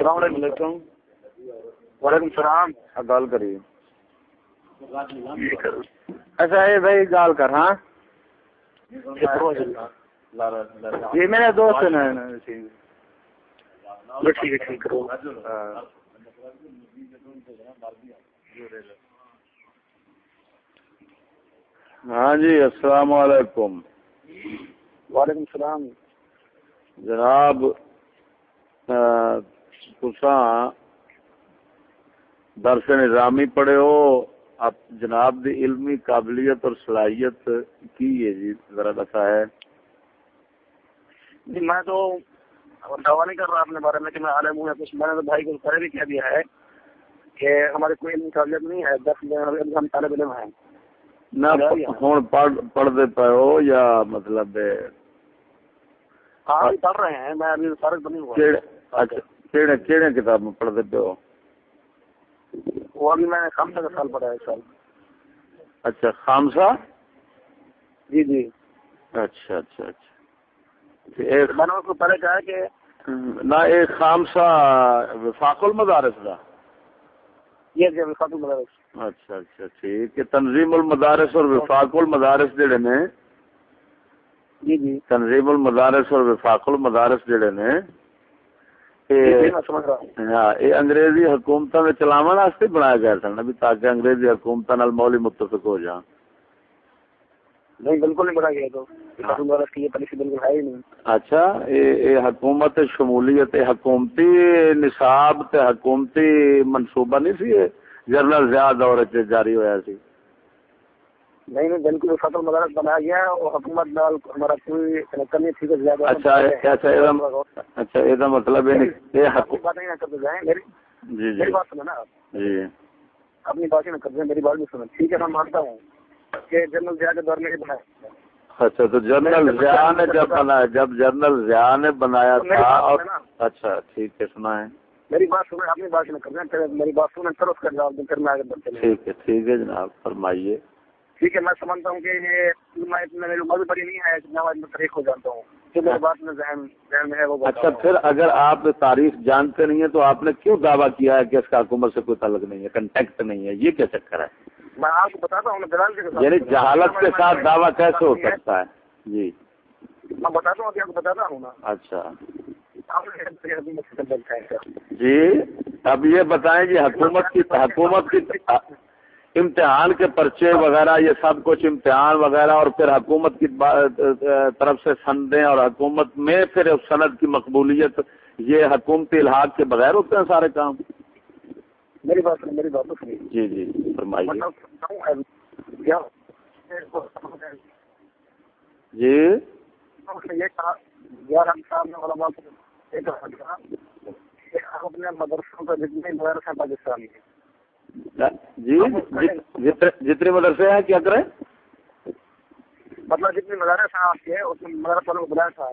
السلام علیکم. وعلیکم. السلام. گل کری اچھا یہ بھائی گال کر ہاں؟ یہ میرے دوست ٹھیک ہے ٹھیک کرو۔ ہاں۔ جی السلام علیکم۔ وعلیکم السلام۔ جناب تساں درس نظامی پڑھے ہو آپ جناب دی علمی قابلیت اور صلاحیت کی ہے جی؟ ذرا بتا ہے۔ جی میں تو دعویٰ نہیں کر رہا اپنے بارے میں کہ میں عالم ہوں یا کچھ۔ میں نے تو بھائی کو پہلے بھی کہہ دیا ہے کہ ہمارے کوئی علمی قابلیت نہیں ہے۔ دس ہم طالب علم ہیں۔ نہ ہوں پڑھ دے پے ہو یا مطلب ہاں پڑھ رہے ہیں۔ میں ابھی فارغ بنی ہوا۔ اچھا۔ کیڑے کیڑے کتاب میں پڑھ دے پے ہو وہ ابھی میں نے خامسا کا سال پڑھا ہے سال اچھا خامسا جی جی اچھا اچھا اچھا میں نے اس کو پہلے کہا کہ نہ ایک خامسا وفاق المدارس دا یہ جی وفاق المدارس اچھا اچھا ٹھیک ہے تنظیم المدارس اور وفاق المدارس جڑے نے جی جی تنظیم المدارس اور وفاق المدارس جڑے نے یہ انگریزی حکومت چلاو واسطے بنایا گیا سن ابھی تاکہ انگریزی حکومت نال مولی متفق ہو جان نہیں بالکل نہیں بنایا گیا تو۔ اچھا یہ حکومت شمولیت حکومتی نصاب تے حکومتی منصوبہ نہیں سی جنرل ضیاء دور جاری ہویا سی۔ نہیں نہیں بالکل فتح مدارس بنایا گیا اور حکومت نال ہمارا کوئی نہیں تھی زیادہ اچھا اچھا اچھا یہ مطلب ہے یہ حکومت نہیں کرتے جائیں میری جی جی بات نا جی اپنی بات ہی نہ کرتے میری بات بھی سنو ٹھیک ہے میں مانتا ہوں کہ جنرل ضیاء کے دور میں ہی بنایا۔ اچھا تو جنرل ضیاء نے جب بنایا جب جنرل ضیاء نے بنایا تھا اور اچھا ٹھیک ہے سنا ہے میری بات سنیں اپنی بات نہ کریں میری بات سنیں پھر اس کا جواب دیں پھر میں آگے بڑھتے ٹھیک ہے ٹھیک ہے جناب فرمائیے۔ ٹھیک ہے میں سمجھتا ہوں کہ یہ میری عمر بڑی نہیں ہے میں تاریخ ہو جانتا ہوں۔ اچھا پھر اگر آپ تاریخ جانتے نہیں ہیں تو آپ نے کیوں دعویٰ کیا ہے کہ اس کا حکومت سے کوئی تعلق نہیں ہے کنٹیکٹ نہیں ہے؟ یہ کیا چکر ہے؟ میں آپ کو بتاتا ہوں یعنی جہالت کے ساتھ دعویٰ کیسے ہو سکتا ہے؟ جی۔ میں بتاتا ہوں آپ کو بتاتا ہوں نا۔ اچھا۔ جی اب یہ بتائیں جی حکومت کی حکومت کی امتحان کے پرچے وغیرہ یہ سب کچھ امتحان وغیرہ اور پھر حکومت کی طرف سے سندیں اور حکومت میں پھر سند کی مقبولیت یہ حکومتی الحاق کے بغیر ہوتے ہیں سارے کام؟ میری بات میری بات جی جی فرمائیے۔ جی؟ اپنے مدرسوں کا جتنے پاکستان کے جی جتنے مدرسے ہیں کیا کریں؟ مطلب جتنے مدارس ہیں آپ کے اس میں مدرس والوں کو بلایا تھا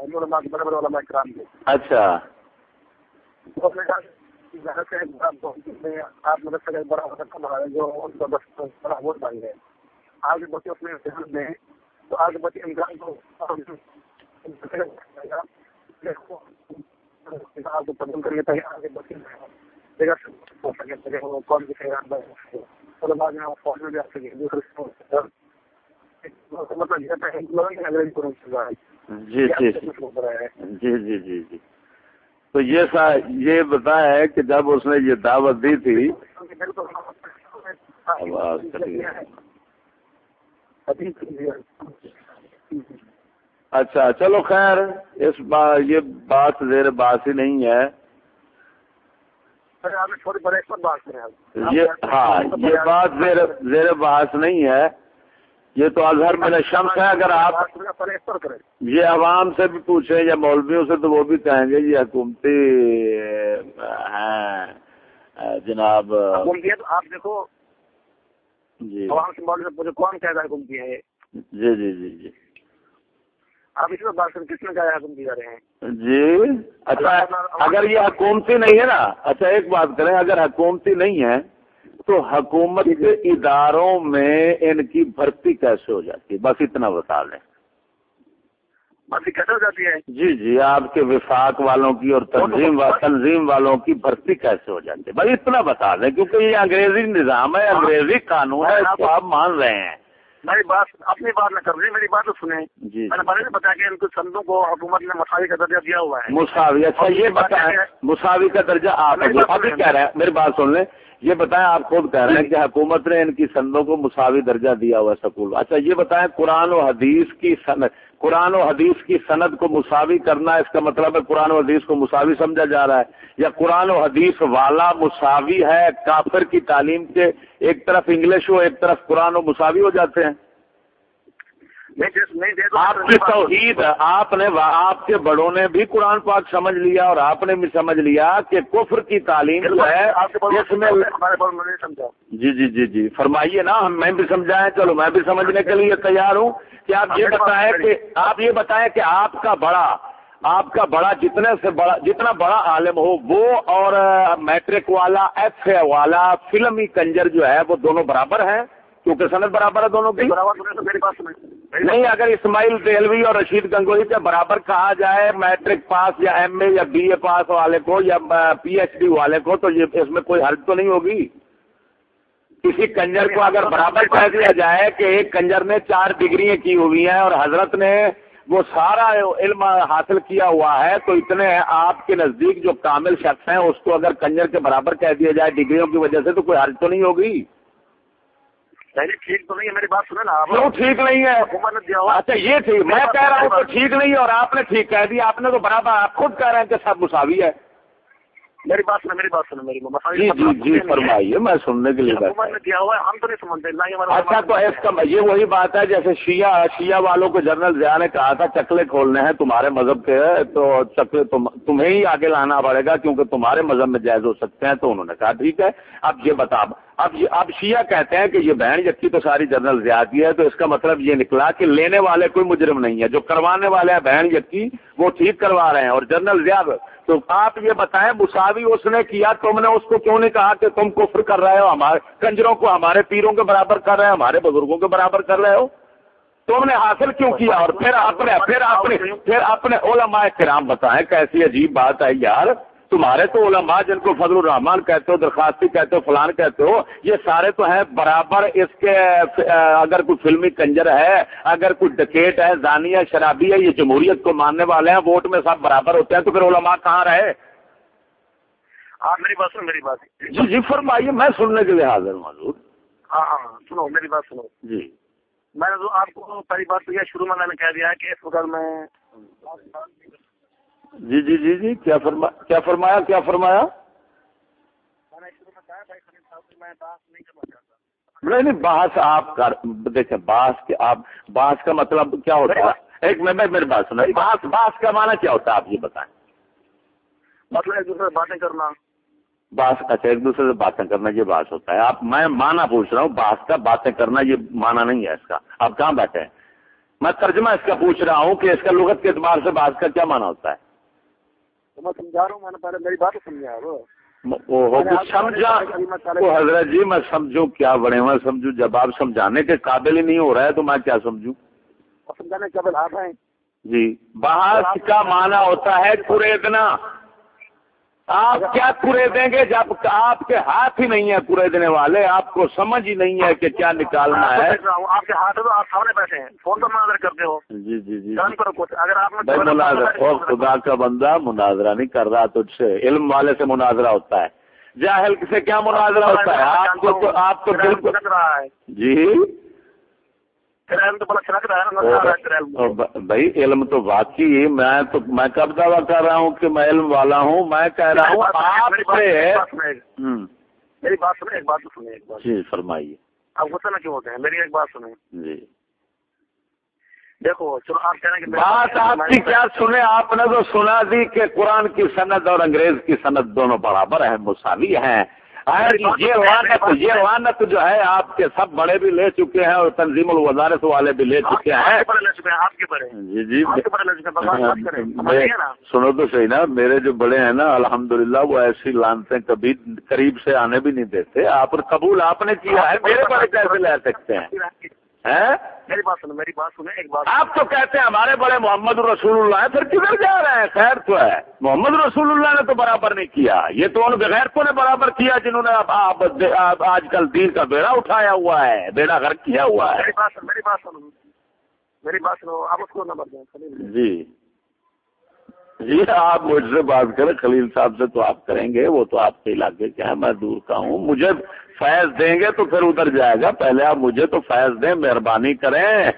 بڑے بڑے علماء کرام کے۔ اچھا۔ آپ مدرسے کا بڑا رقم بڑھا ہے جو ان کا بڑا ووٹ ڈال گئے آگے بچے اس میں امتحان دیں تو آگے بچے امتحان کو پسند ہے جی جی۔ جی جی جی جی۔ تو یہ سا یہ بتایا ہے کہ جب اس نے یہ دعوت دی تھی اچھا چلو خیر، اس بات یہ بات زیر باس ہی نہیں ہے۔ ہاں یہ بات زیر بحث نہیں ہے۔ یہ تو اظہر میں شمس ہے اگر آپ یہ عوام سے بھی پوچھیں یا مولویوں سے تو وہ بھی کہیں گے یہ حکومتی ہیں جناب۔ آپ دیکھو جی۔ عوام سے مولوی سے پوچھو کون کہہ رہا ہے حکومتی ہے جی جی جی جی۔ آپ اس میں بات کریں کس نے کہا حکومتی جا رہے ہیں؟ جی اچھا اگر یہ حکومتی نہیں ہے نا اچھا ایک بات کریں اگر حکومتی نہیں ہے تو حکومت کے اداروں میں ان کی بھرتی کیسے ہو جاتی ہے؟ بس اتنا بتا لیں۔ مرضی کیسے ہو جاتی ہے؟ جی جی آپ کے وفاق والوں کی اور تنظیم تنظیم والوں کی بھرتی کیسے ہو جاتی ہے؟ بھائی اتنا بتا دیں کیونکہ یہ انگریزی نظام ہے انگریزی قانون ہے اس کو آپ مان رہے ہیں۔ میری بات اپنی بات نہ کر رہی میری بات تو سنیں۔ جی۔ میں نے پہلے بتایا کہ ان کو سندوں کو حکومت نے مساوی کا درجہ دیا ہوا ہے۔ مساوی اچھا یہ بتائیں مساوی کا درجہ آپ ابھی کہہ رہے ہیں میری بات سن لیں۔ یہ بتائیں، آپ خود کہہ رہے ہیں کہ حکومت نے ان کی سندوں کو مساوی درجہ دیا ہوا ہے سکول۔ اچھا یہ بتائیں، قرآن و حدیث کی سند قرآن و حدیث کی سند کو مساوی کرنا، اس کا مطلب ہے قرآن و حدیث کو مساوی سمجھا جا رہا ہے، یا قرآن و حدیث والا مساوی ہے، کافر کی تعلیم کے ایک طرف انگلش ہو ایک طرف قرآن و مساوی ہو جاتے ہیں نہیں دے- نہیں دے تو آپ کی توحید آپ نے آپ کے بڑوں نے بھی قرآن پاک سمجھ لیا اور آپ نے بھی سمجھ لیا کہ کفر کی تعلیم جو ہے جس میں جی جی جی جی فرمائیے نا ہم میں بھی سمجھائیں چلو میں بھی سمجھنے کے لیے تیار ہوں کہ آپ یہ بتائیں کہ آپ یہ بتائیں کہ آپ کا بڑا آپ کا بڑا جتنے سے بڑا جتنا بڑا عالم ہو وہ اور میٹرک والا ایف اے والا فلمی کنجر جو ہے وہ دونوں برابر ہیں؟ کیونکہ صنعت برابر ہے دونوں کی؟ نہیں، اگر اسماعیل دہلوی اور رشید گنگوئی کے برابر کہا جائے میٹرک پاس یا ایم اے یا بی اے پاس والے کو یا پی ایچ ڈی والے کو، تو یہ اس میں کوئی حرج تو نہیں ہوگی۔ کسی کنجر کو اگر برابر کہہ دیا جائے کہ ایک کنجر نے چار ڈگریاں کی ہوئی ہیں اور حضرت نے وہ سارا علم حاصل کیا ہوا ہے، تو اتنے آپ کے نزدیک جو کامل شخص ہیں، اس کو اگر کنجر کے برابر کہہ دیا جائے ڈگریوں کی وجہ سے، تو کوئی حرج تو نہیں ہوگی۔ ٹھیک تو نہیں ہے میری بات سنیں نا کیوں ٹھیک نہیں ہے؟ حکومت نے اچھا یہ ٹھیک میں کہہ رہا ہوں تو ٹھیک نہیں ہے اور آپ نے ٹھیک کہہ دیا آپ نے تو برابر آپ خود کہہ رہے ہیں کہ سب مساوی ہے۔ میری بات سنیں میری بات سنیں میری جی جی جی۔ فرمائیے میں سننے کے لیے بیٹھا حکومت نے دیا ہوا ہے ہم تو نہیں سمجھتے اچھا تو اس کا یہ وہی بات ہے جیسے شیعہ شیعہ والوں کو جنرل ضیاء نے کہا تھا چکلے کھولنے ہیں تمہارے مذہب کے تو چکلے تم تمہیں ہی آگے لانا پڑے گا کیونکہ تمہارے مذہب میں جائز ہو سکتے ہیں تو انہوں نے کہا ٹھیک ہے۔ اب یہ بتا اب اب شیعہ کہتے ہیں کہ یہ بہن یکی تو ساری جنرل ضیاء کی ہے، تو اس کا مطلب یہ نکلا کہ لینے والے کوئی مجرم نہیں ہے۔ جو کروانے والے ہیں بہن یکی وہ ٹھیک کروا رہے ہیں۔ اور جنرل ضیاء تو آپ یہ بتائیں، مساوی اس نے کیا؟ تم نے اس کو کیوں نہیں کہا کہ تم کفر کر رہے ہو؟ ہمارے کنجروں کو، ہمارے پیروں کے برابر کر رہے ہو؟ ہمارے بزرگوں کے برابر کر رہے ہو؟ تم نے حاصل کیوں کیا؟ اور پھر اپنے پھر اپنے پھر اپنے علماء کرام بتائیں، کیسی عجیب بات ہے یار۔ تمہارے تو علماء جن کو فضل الرحمان کہتے ہو درخواستی کہتے ہو فلان کہتے ہو یہ سارے تو ہیں برابر اس کے اگر کوئی فلمی کنجر ہے اگر کوئی ڈکیٹ ہے زانی ہے شرابی ہے یہ جمہوریت کو ماننے والے ہیں ووٹ میں سب برابر ہوتے ہیں تو پھر علماء کہاں رہے؟ آپ میری بات سنو میری بات۔ جی جی فرمائیے میں سننے کے لیے حاضر ہوں حضور۔ ہاں ہاں سنو میری بات سنو۔ جی۔ میں نے آپ کو پہلی بات تو یہ شروع میں میں نے کہہ دیا کہ اس وقت میں جی جی جی جی کیا فرما کیا فرمایا کیا فرمایا؟ نہیں بحث آپ کر دیکھیں بحث کے آپ بحث کا مطلب کیا ہوتا ہے؟ ایک میں میں میری بات سنا بحث بحث کا معنی کیا ہوتا ہے؟ آپ یہ بتائیں۔ مطلب ایک دوسرے سے باتیں کرنا۔ بحث اچھا ایک دوسرے سے باتیں کرنا یہ بحث ہوتا ہے۔ آپ میں معنی پوچھ رہا ہوں بحث کا باتیں کرنا یہ معنی نہیں ہے اس کا۔ آپ کہاں بیٹھے ہیں؟ میں ترجمہ اس کا پوچھ رہا ہوں کہ اس کا لغت کے اعتبار سے بحث کا کیا معنی ہوتا ہے؟ تو میں سمجھا رہا ہوں میں نے پہلے میری بات سمجھا وہ۔ حضرت جی میں سمجھوں کیا بڑے میں سمجھوں جب آپ سمجھانے کے قابل ہی نہیں ہو رہا ہے تو میں کیا سمجھوں؟ سمجھانے کے آپ ہیں۔ جی۔ بحث کا معنی ہوتا ہے کوریدنا آپ کیا کرے دیں گے جب آپ کے ہاتھ ہی نہیں ہے کوریدنے والے؟ آپ کو سمجھ ہی نہیں ہے کہ کیا نکالنا ہے۔ آپ کے ہاتھ تو آپ سامنے بیٹھے ہیں۔ فون پر مناظر کرتے ہو۔ جی جی جی۔ اگر آپ مناظر خدا کا بندہ مناظرہ نہیں کر رہا تجھ سے۔ علم والے سے مناظرہ ہوتا ہے۔ جاہل سے کیا مناظرہ ہوتا ہے؟ آپ کو تو آپ کو بالکل جی؟ بھائی علم تو واقعی میں تو میں کب دعویٰ کر رہا ہوں کہ میں علم والا ہوں؟ میں کہہ رہا ہوں آپ سے میری بات سنیں ایک- بات سنیں ایک جی فرمائیے۔ آپ غصہ نہ کیوں ہوتے ہیں؟ میری ایک بات سنیں جی۔ دیکھو چلو آپ ہیں کہ بات آپ کی کیا سنے آپ نے تو سنا دی کہ قرآن کی سند اور انگریز کی سند دونوں برابر ہیں مساوی ہیں۔ یہ وانت یہ وانت جو ہے آپ کے سب بڑے بھی لے چکے ہیں اور تنظیم الوزارت والے بھی لے چکے ہیں۔ جی جی سنو تو صحیح نا میرے جو بڑے ہیں نا الحمدللہ وہ ایسی لانتے کبھی قریب سے آنے بھی نہیں دیتے۔ آپ قبول آپ نے کیا ہے میرے بڑے کیسے لے سکتے ہیں؟ میری بات سنو میری بات سنیں ایک بات آپ تو کہتے ہیں ہمارے بڑے محمد رسول اللہ ہیں پھر کدھر جا رہے ہیں؟ خیر تو ہے۔ محمد رسول اللہ نے تو برابر نہیں کیا۔ یہ تو ان بغیر نے برابر کیا جنہوں نے آج کل دین کا بیڑا اٹھایا ہوا ہے بیڑا غرق کیا ہوا ہے۔ میری بات سنو میری بات سنو میری بات سنو آپ اس کو نمبر دیں جی۔ جی آپ مجھ سے بات کریں خلیل صاحب سے تو آپ کریں گے وہ تو آپ کے علاقے کے ہیں میں دور کا ہوں۔ مجھے فیض دیں گے تو پھر ادھر جائے گا۔ پہلے آپ مجھے تو فیض دیں مہربانی کریں۔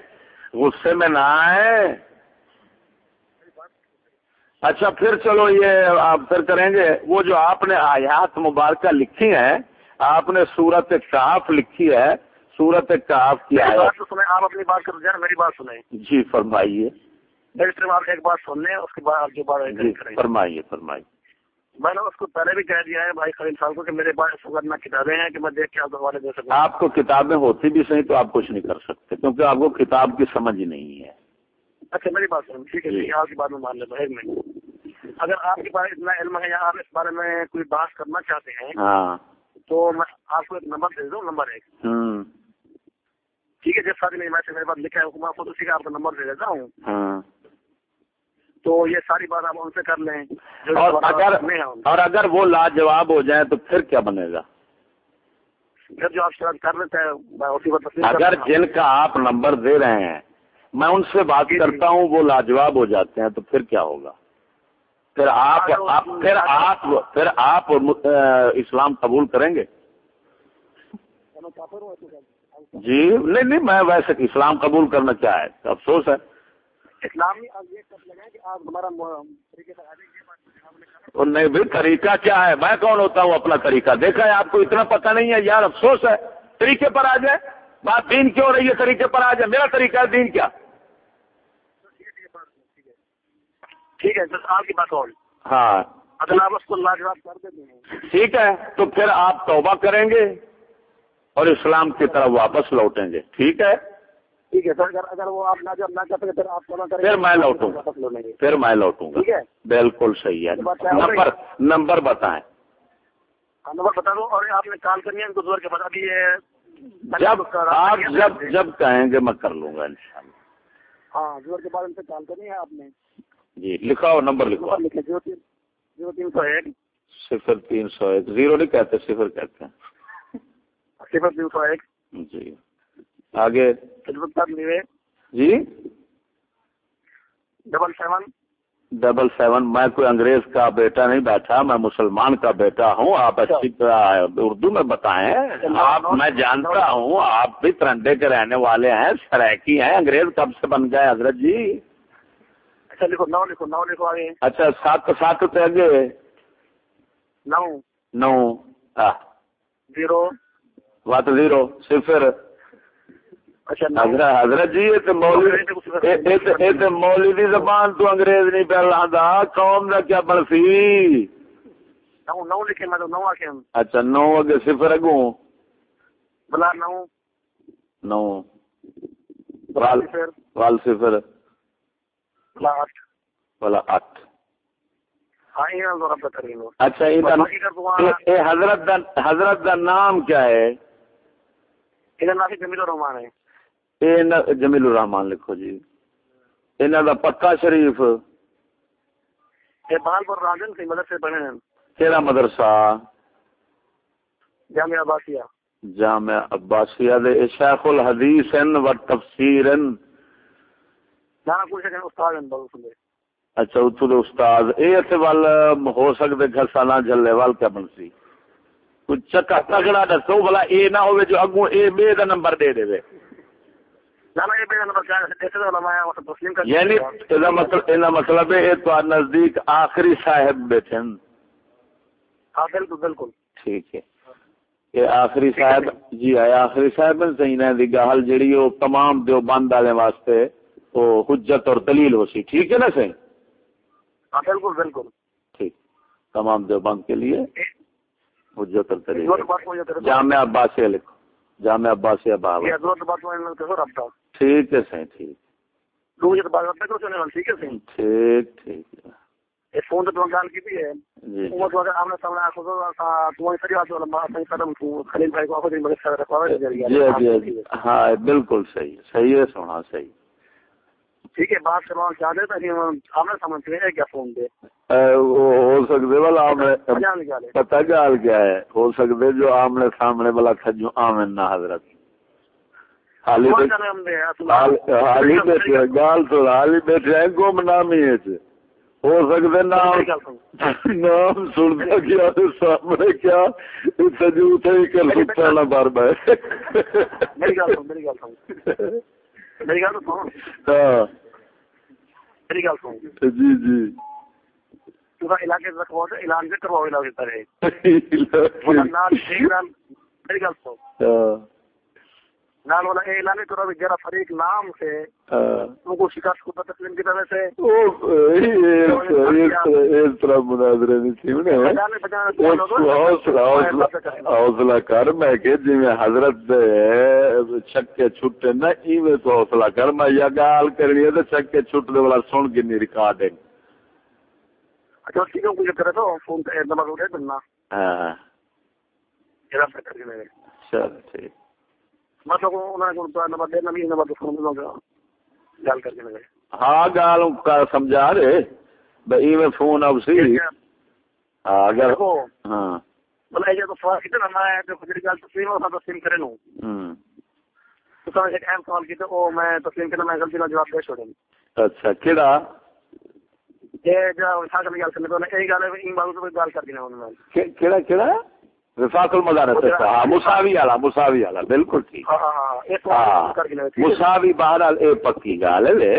غصے میں نہ آئے اچھا پھر چلو یہ آپ پھر کریں گے۔ وہ جو آپ نے آیات مبارکہ لکھی ہیں آپ نے صورت کاف لکھی ہے۔ صورت کاف کی سنیں آپ اپنی بات کر میری بات سنیں۔ جی فرمائیے۔ میری صرف آپ ایک بات سن لیں اس کے بعد آپ جو بات جی کریں۔ فرمائیے فرمائیے۔ میں نے اس کو پہلے بھی کہہ دیا ہے بھائی خلیل صاحب کو کہ میرے پاس نہ کتابیں ہیں کہ میں دیکھ کے آپ حوالے دے سکوں۔ آپ کو کتابیں ہوتی بھی صحیح تو آپ کچھ نہیں کر سکتے کیونکہ آپ کو کتاب کی سمجھ ہی نہیں ہے۔ اچھا میری بات سنیں ٹھیک ہے جی۔ آپ کی بات میں مان لیتا ہوں ایک منٹ۔ اگر آپ کے پاس اتنا علم ہے یا آپ اس بارے میں کوئی بات کرنا چاہتے ہیں ہاں۔ تو میں آپ کو ایک نمبر دے دوں نمبر ایک۔ ٹھیک ہے جس ساتھ میرے پاس لکھا ہے میں خود اسی کا آپ کو نمبر دے دیتا ہوں۔ ہاں۔ تو یہ ساری بات آپ ان سے کر لیں۔ اور اگر اور اگر وہ لاجواب ہو جائیں تو پھر کیا بنے گا؟ پھر جو آپ شاید کر لیتے ہیں اگر۔ جن کا آپ نمبر دے رہے ہیں میں ان سے بات جی، جی۔ کرتا ہوں وہ لاجواب ہو جاتے ہیں تو پھر کیا ہوگا؟ پھر آپ ہاں، پھر آپ پھر آپ اسلام قبول کریں گے؟ جی نہیں نہیں میں ویسے اسلام قبول کرنا کیا ہے افسوس ہے۔ اسلامی نہیں بھی طریقہ کیا ہے؟ میں کون ہوتا ہوں اپنا طریقہ؟ دیکھا ہے آپ کو اتنا پتہ نہیں ہے؟ یار افسوس ہے۔ طریقے پر آ جائے بات دین کیوں رہی ہے طریقے پر آ جائے میرا طریقہ ہے دین کیا؟ ٹھیک ہے بس آپ کی بات اور۔ ہاں۔ اگر آپ اس کو لاجواب کر دیتے ہیں ٹھیک ہے تو پھر آپ توبہ کریں گے اور اسلام کی طرف واپس لوٹیں گے۔ ٹھیک ہے؟ ٹھیک ہے سر اگر وہ آپ لاجواب نہ کر سکے پھر آپ توبہ کریں پھر میں لوٹوں گا۔ گے۔ پھر میں لوٹوں گا۔ ٹھیک ہے؟ بالکل صحیح ہے۔ نمبر نمبر بتائیں۔ ہاں، نمبر بتا دو اور آپ نے کال کرنی ہے ان کو زور کے بعد۔ ابھی یہ جب آپ جب جب کہیں گے میں کر لوں گا انشاءاللہ۔ ہاں زور کے بعد ان سے کال کرنی ہے آپ نے۔ جی لکھاؤ نمبر زیرو تین زیرو تین سو ایک۔ صفر تین سو ایک۔ زیرو نہیں کہتے صفر کہتے ہیں۔ صفر تین سو ایک۔ جی۔ آگے۔ جی؟ Double seven. Double seven. میں کوئی انگریز کا بیٹا نہیں بیٹھا میں مسلمان کا بیٹا ہوں آپ اچھی طرح اردو میں بتائیں۔ آپ میں جانتا ہوں آپ بھی ترنڈے کے رہنے والے ہیں سرائکی ہیں۔ انگریز کب سے بن گئے حضرت جی؟ اچھا لکھو نو لکھو نو لکھو آگے۔ اچھا سات سات تیگے نو۔ نو۔ زیرو۔ وات زیرو۔ صفر۔ اچھا حضرت حضرت جی تو مولوی زبان تو انگریز نہیں پہ لاندہ قوم دا کیا اچھا نو اگے صفر اگوں۔ بلا نو۔ نو۔ وال صفر۔ بلا اٹھ۔ ہاں اچھا حضرت حضرت دا نام کیا ہے۔ جمیل الرحمان لکھو جی انہاں دا پکا شریف یہ بہال پور راجن سے مدد سے بنے ہیں کیڑا مدرسہ جامعہ عباسیہ جامع عباسیہ دے شیخ الحدیث ان و تفسیر استاد ہیں بہت اچھا اتو دے استاد اے اتھے وال ہو سکتے گھسانا جلے وال کیا بنسی کچھ چکا تگڑا دسو بلا اے نہ ہوئے جو اگوں اے بے دا نمبر دے دے یعنی مطلب مطلب ہے تو نزدیک آخری صاحب بیٹھے ہاں بالکل بالکل۔ ٹھیک ہے۔ یہ آخری صاحب جی ہے آخری صاحب صحیح دی جڑی وہ تمام دیوبند والے واسطے وہ حجت اور دلیل ہو سی۔ ٹھیک ہے نا صحیح؟ ہاں بالکل بالکل۔ ٹھیک۔ تمام دیوبند کے لیے حجت اور دلیل۔ زور بات کو یہ کرو جامع عباسیہ لکھو جامع عباسیہ بابا کو کو ٹھیک ہے صحیح ٹھیک۔ دو کرو چلے ٹھیک ہے صحیح ٹھیک ٹھیک۔ ہے فون تو گال کی بھی ہے۔ جی تو آمنے سامنے آخو تو سری بات والا قدم تو خلیل بھائی کو تو مگر رکھوا جی جی ہاں بالکل صحیح صحیح ہے سونا صحیح۔ ٹھیک ہے بات کروانا چاہتے تو آمنے سامنے چاہیے کیا فون دے۔ ہو سکتے والا آمنے پتہ گال کیا ہے ہو سکتے جو آمنے سامنے والا کھجو آمن نہ حضرت۔ حالی بیٹھے ہیں، گال تو حالی بیٹھے ہیں گم نامی ہے۔ ہو سکتے نام نام سنتا کیا تو سامنے کیا نہ بار بار میری گل سن میری گل سن۔ میری گل تو سن۔ ہاں۔ میری گل سن۔ جی جی۔ علاقے رکھواؤ اعلان کرواؤ میری سن۔ ہاں، نال والا اے اعلان کرو بھی جرا فریق نام سے ہاں۔ ان کو شکست کو تسلیم کی طرح سے وہ اس اس طرح مناظرے نہیں تھی انہیں بجانے بجانے تو لوگوں حوصلہ کر میں کہ جی میں حضرت دے چھکے چھٹے نہ ایویں تو حوصلہ کر میں یا گال کرنی ہے تو چھکے چھٹنے والا سن کے نہیں ریکارڈنگ اچھا ٹھیک ہے مجھے کرے تو فون کا نمبر اٹھے بننا ہاں ٹھیک ہاں گال سمجھا رہے بھائی ایویں فون اب سی اگر ہاں مطلب یہ تو سوال کتنا میں جو کچھ گال تسلیم ہو تسلیم کرے نوں ہوں تو سمجھ ایک اہم سوال کیتے او میں تسلیم کرنا میں غلطی نہ جواب دے چھوڑیں اچھا کیڑا یہ جو اٹھا کر گال کرنے تو گال ہے ان باتوں سے گال کر دینا انہوں نے کیڑا کیڑا رفاق المدارس ہاں مساوی والا مساوی والا بالکل ٹھیک۔ ہاں ہاں مساوی بہرحال اے پکی گال ہے لے۔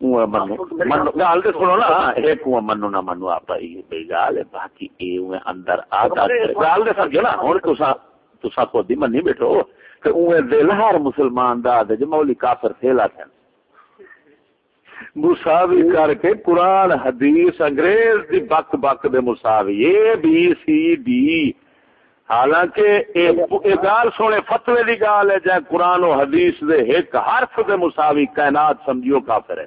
اوہ منو منو گال تے سنو نا۔ ایک اوہ منو نہ منو آپ ای بے گال ہے باقی اے اوہ اندر آتا گال دے سمجھو نا ہن تسا تسا خود ہی منی بیٹھو۔ کہ اوہ دل ہر مسلمان دا دے جو مولی کافر تھیلا تھا مساوی کر کے قرآن حدیث انگریز دی بک بک دے مساوی اے بی سی ڈی۔ حالانکہ اے گال سونے فتوی دی گال ہے جائے قرآن و حدیث دے ایک حرف دے مساوی کائنات سمجھیو کافر ہے۔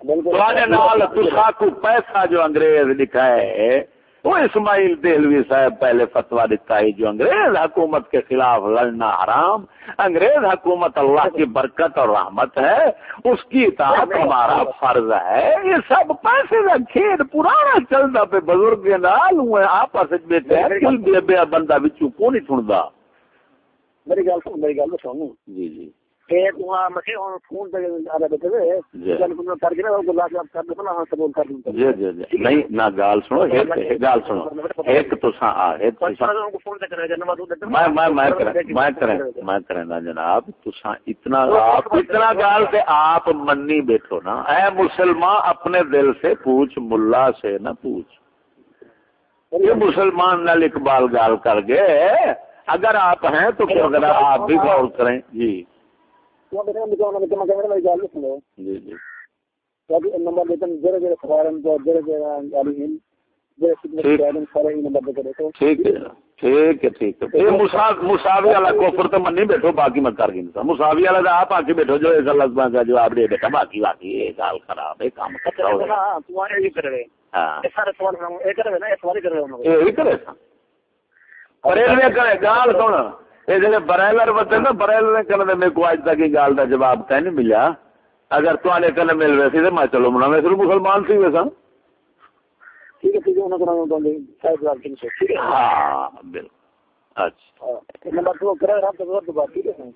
توانے نال تسا کو پیسہ جو انگریز لکھا ہے وہ اسماعیل دہلوی صاحب پہلے فتوا دیتا ہے جو انگریز حکومت کے خلاف لڑنا حرام انگریز حکومت اللہ کی برکت اور رحمت ہے اس کی اطاعت ہمارا فرض ہے یہ سب پیسے کا کھیل پرانا چلتا پہ بزرگ نال ہوئے آپس بندہ بچوں کو نہیں سندا میری گل سن میری گل سن جی جی۔ مکھے اور فون ہوئے جی۔ گل کو کر کے وہ لا جواب کر دو نا ہاں قبول کر دوں جی جی جی۔ نہیں نہ گال سنو ایک ایک گال سنو۔ ایک تو سا آ ایک تو سا کو فون تے کرے نمبر دو دیتے میں میں میں کریں میں کریں میں کریں نا جناب اتنا آپ اتنا گال سے آپ منی بیٹھو نا۔ اے مسلمان اپنے دل سے پوچھ ملا سے نہ پوچھ۔ یہ مسلمان نل اقبال گال کر گئے۔ اگر آپ ہیں تو ذرا آپ بھی غور کریں۔ جی۔ جی جی۔ نمبر ہیں جڑے جڑے خبرن جو جڑے جڑے خدمت ٹھیک۔ ہے ٹھیک ہے مساوی والا کوفر تو منی بیٹھو باقی میں کر گئی مساوی والا آپ آ کے بیٹھو جو اس اللہ کا جواب دے بیٹا باقی باقی یہ گال خراب ہے کام خراب ہے۔ ہاں تمہارے یہ کرے۔ ہاں۔ یہ سارے سوال یہ کرے نا یہ سوال ہی کرے ہم یہ ہی کرے۔ سا بریلوے کرے گال سن۔ یہ جڑے برائلر بتے نا برائلر کرنے میرے کو اج تک یہ کا جواب تے نہیں ملیا اگر توانے کنے مل رہے سی تو میں چلو منا میں مسلمان سی ویسا ٹھیک ہے ٹھیک ہے جواب ٹھیک ہاں بالکل۔ اچھا۔ ہاں۔ نمبر رات کو بات ٹھیک ہے